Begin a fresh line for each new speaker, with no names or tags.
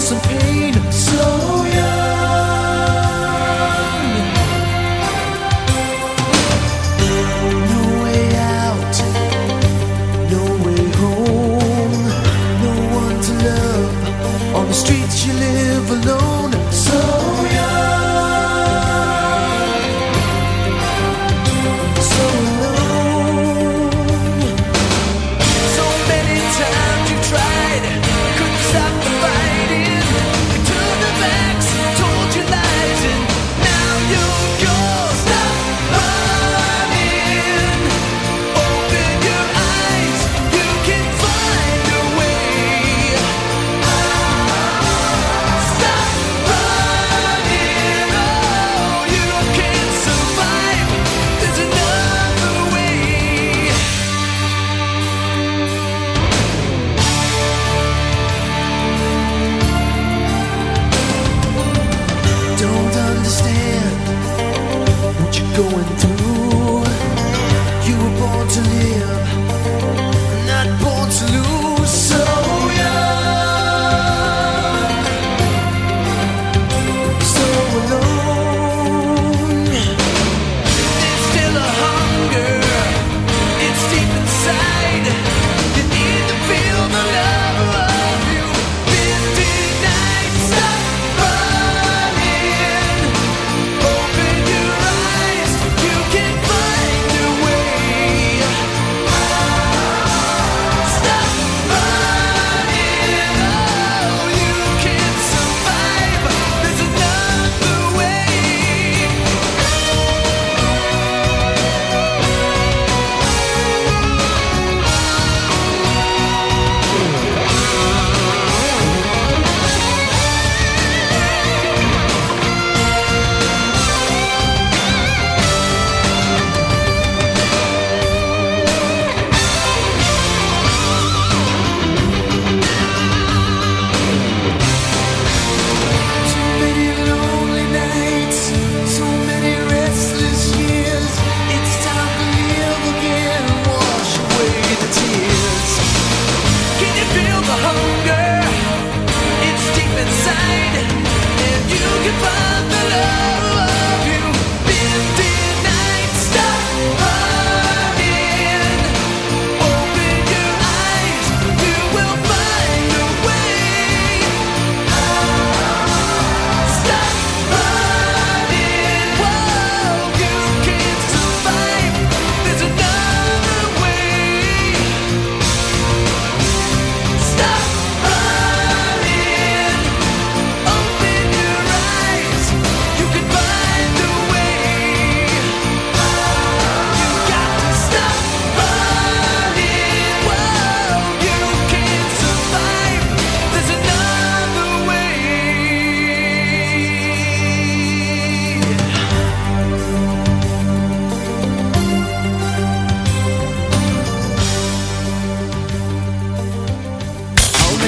some pain, so going through.